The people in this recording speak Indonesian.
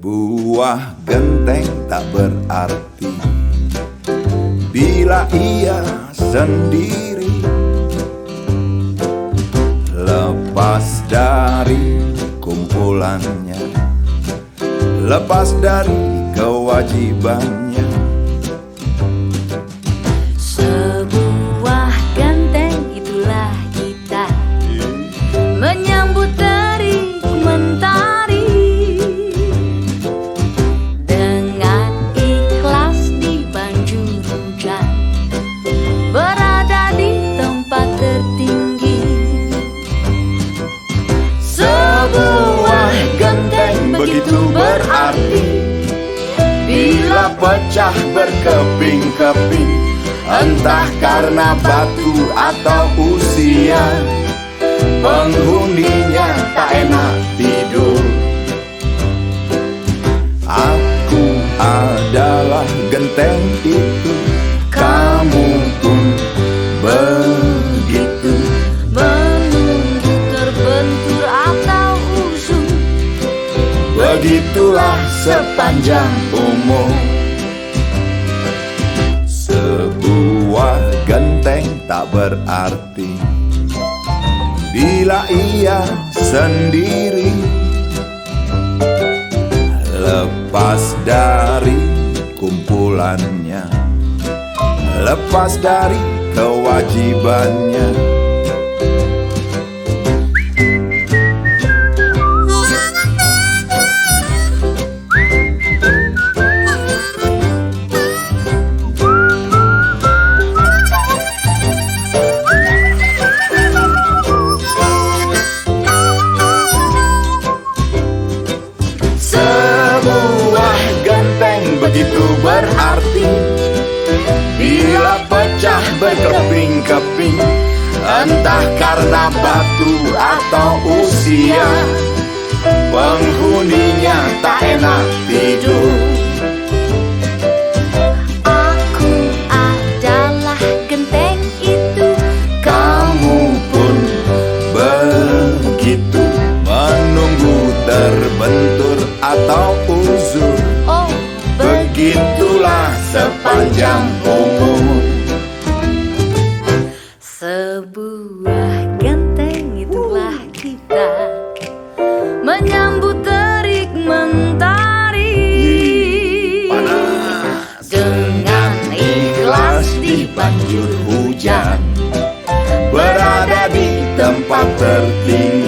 Sebuah genteng tak berarti Bila ia sendiri Lepas dari kumpulannya Lepas dari kewajibannya. Begitu Bila pecah berkeping-keping. Entah karena batu atau usia Penghuninya tak enak tidur. Aku adalah genteng itu sepanjang umur. Sebuah genteng tak berarti Bila ia sendiri. Lepas dari kumpulannya Lepas dari kewajibannya begitu berarti. Bila pecah berkeping-keping Entah karena batu atau usia Penghuninya tak enak tidur. Aku adalah genteng itu. Kamu pun begitu Menunggu terbentur atau sepanjang umur. Sebuah genteng itulah kita. Menyambut terik mentari. Panas Dengan ikhlas dibanjur hujan. Berada di tempat tertinggi